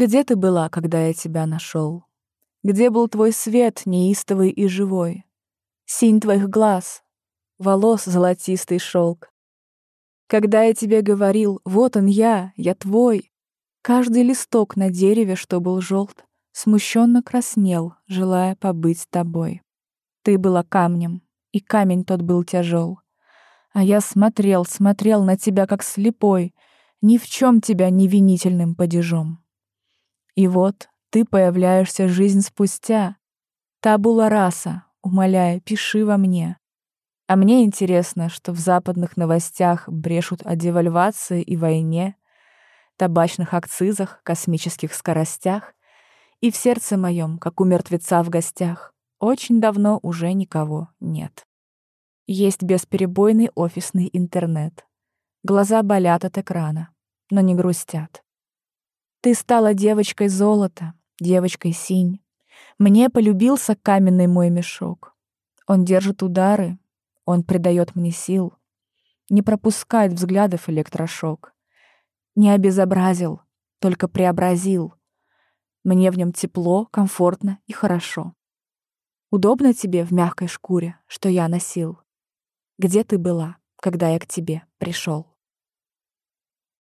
Где ты была, когда я тебя нашел? Где был твой свет, неистовый и живой? Синь твоих глаз, волос золотистый шелк. Когда я тебе говорил, вот он я, я твой, каждый листок на дереве, что был желт, смущенно краснел, желая побыть с тобой. Ты была камнем, и камень тот был тяжел. А я смотрел, смотрел на тебя, как слепой, ни в чем тебя невинительным падежом. И вот ты появляешься жизнь спустя. Табула раса, умоляя, пиши во мне. А мне интересно, что в западных новостях брешут о девальвации и войне, табачных акцизах, космических скоростях, и в сердце моем, как у мертвеца в гостях, очень давно уже никого нет. Есть бесперебойный офисный интернет. Глаза болят от экрана, но не грустят. Ты стала девочкой золота, девочкой синь. Мне полюбился каменный мой мешок. Он держит удары, он придает мне сил. Не пропускает взглядов электрошок. Не обезобразил, только преобразил. Мне в нем тепло, комфортно и хорошо. Удобно тебе в мягкой шкуре, что я носил? Где ты была, когда я к тебе пришел?